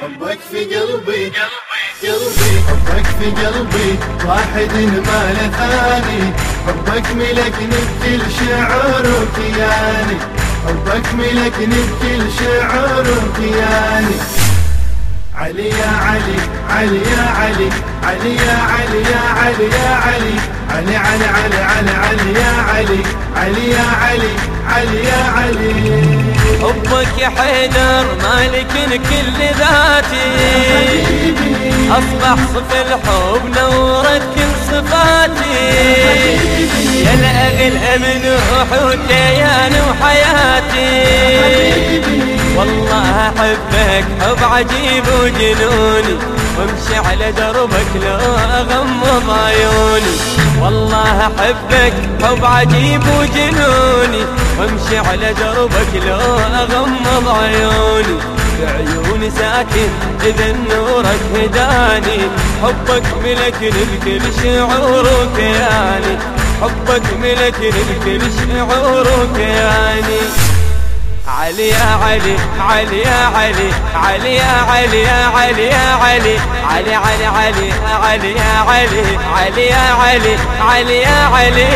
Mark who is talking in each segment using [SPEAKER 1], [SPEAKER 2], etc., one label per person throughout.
[SPEAKER 1] حبك في قلبي حبك في قلبي واحد ما له ثاني. حبك ملكني بكل شعور وكياني حبك ملكني بكل شعور وكياني علي يا علي علي يا علي علي يا علي يا علي يا علي. علي علي علي علي علي يا علي علي يا علي علي يا علي.
[SPEAKER 2] حبك يا حيدر مالك كل ذاتي. أصبح صف الحب نورت كل صفاتي. يا الاغلى من روحي وكياني وحياتي والله أحبك حب عجيب وجنوني وامشي على دربك لو اغمض عيوني والله أحبك حب عجيب وجنوني وامشي على دربك لو اغمض عيوني بعيوني ساكن إذا نورك هداني حبك ملكني بكل شعور وكياني حبك ملكني بكل شعور وكياني علي يا علي علي يا علي علي يا علي يا علي يا علي علي علي علي علي يا علي علي يا علي علي يا علي.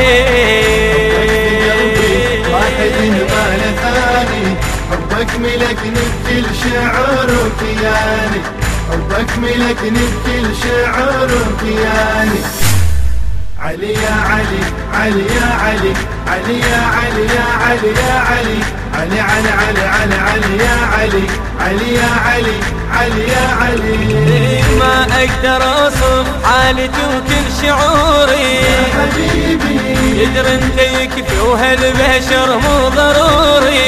[SPEAKER 1] واحد ما ثاني حبك ملكني بكل شعور وكياني حبك ملكني بكل شعور وكياني علي يا علي علي يا علي علي يا علي يا علي يا علي. علي علي علي علي علي يا علي علي يا علي علي يا علي.
[SPEAKER 2] ما أقدر اوصف حالتي وكل شعوري.
[SPEAKER 1] يا حبيبي.
[SPEAKER 2] يدري أنت يكفي وهالبشر مو ضروري.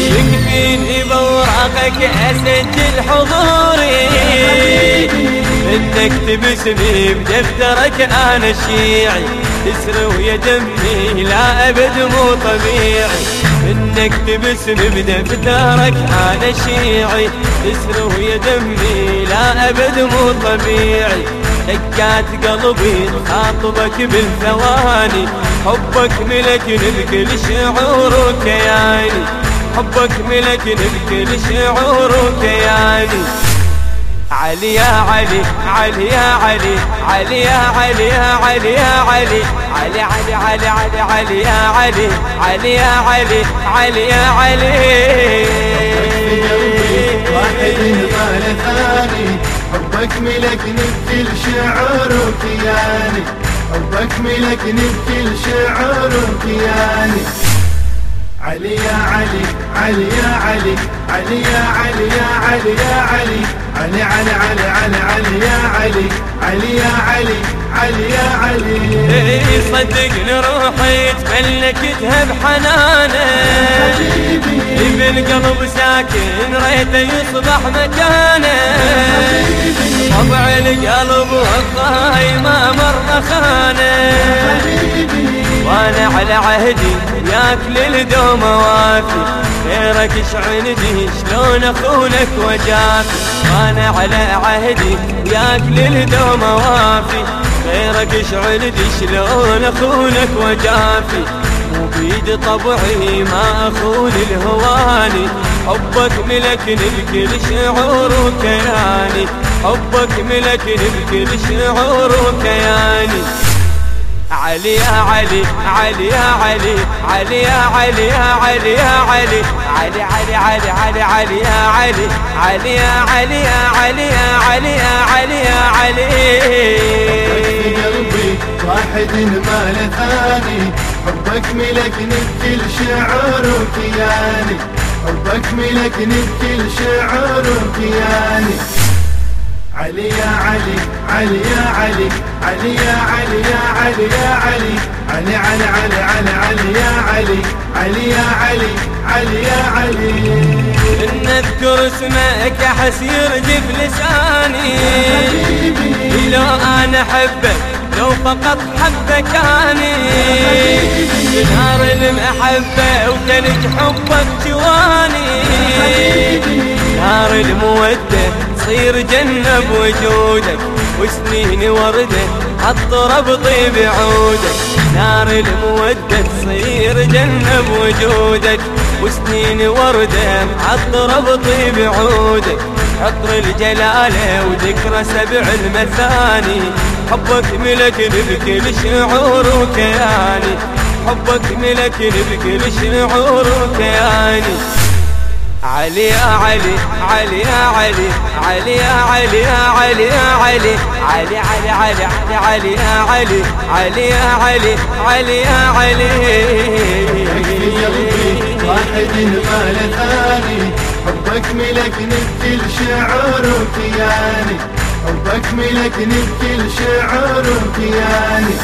[SPEAKER 2] يكفيني بوراقك اسجل حضوري انك تبسمي بدفترك أنا شيعي تسري ويا دمي لا ابد مو طبيعي. انك تبسمي بدفترك أنا شيعي تسري ويا دمي لا ابد مو طبيعي. دقات قلبي خاطبك بالثواني. حبك ملكني بكل شعور وكياني. حبك ملكني بكل شعور وكياني. علي يا علي علي يا علي علي يا علي يا علي يا علي علي علي علي علي علي يا علي علي يا علي علي يا علي.
[SPEAKER 1] حبك ملكني بكل شعور وكياني حبك ملكني بكل شعور وكياني علي يا علي علي يا علي علي يا علي يا علي يا علي. علي علي علي علي علي يا علي علي يا علي علي يا علي.
[SPEAKER 2] إيه صدقني روحي تملكتها بحنانه بالقلب ساكن ريته يصبح مكانة. طبع القلب والضاي ما مر خانه وأنا على عهدي وياك للدوم وافي. غيرك إيش عندي شلون اخونك وجافي؟ وأنا على عهدي وياك للدوم وافي. غيرك إيش عندي شلون اخونك وجافي؟ مو بيد طبعي ما اخون الهواني. حبك ملكني بكل شعور وكياني. حبك ملكني بكل شعور وكياني. علي يا علي علي يا علي علي يا علي يا علي يا علي علي علي علي علي علي يا علي علي يا علي يا علي يا علي يا علي يا علي.
[SPEAKER 1] واحد ما له ثاني حبك ملكني بكل شعور وكياني حبك ملكني بكل شعور وكياني علي يا علي علي يا علي علي يا علي يا علي يا علي. علي علي علي علي علي يا علي علي يا علي علي يا علي.
[SPEAKER 2] إن اذكر اسمك احس يرجف لساني. لو أنا أحبك لو فقط حبك اني نار المحبة وتلج حبك جواني. نار المودة تصير جنة بوجودك وسنين وردة عطر بطيب عودك نار المودة تصير جنة بوجودك وسنين وردة عطر بطيب عودك عطر الجلالة وذكرى سبع المثاني حبك ملك بكل شعور وكياني. حبك ملك بكل شعور وكياني. علي يا علي علي يا علي علي يا علي علي يا علي علي علي علي علي علي يا علي علي يا علي علي يا علي.
[SPEAKER 1] واحد ما ثاني حبك شعور وكياني حبك شعور وكياني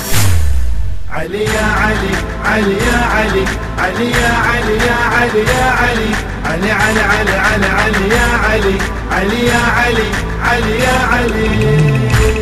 [SPEAKER 1] علي يا علي علي يا علي علي يا علي يا علي يا علي. علي علي علي علي علي يا علي علي يا علي علي يا علي.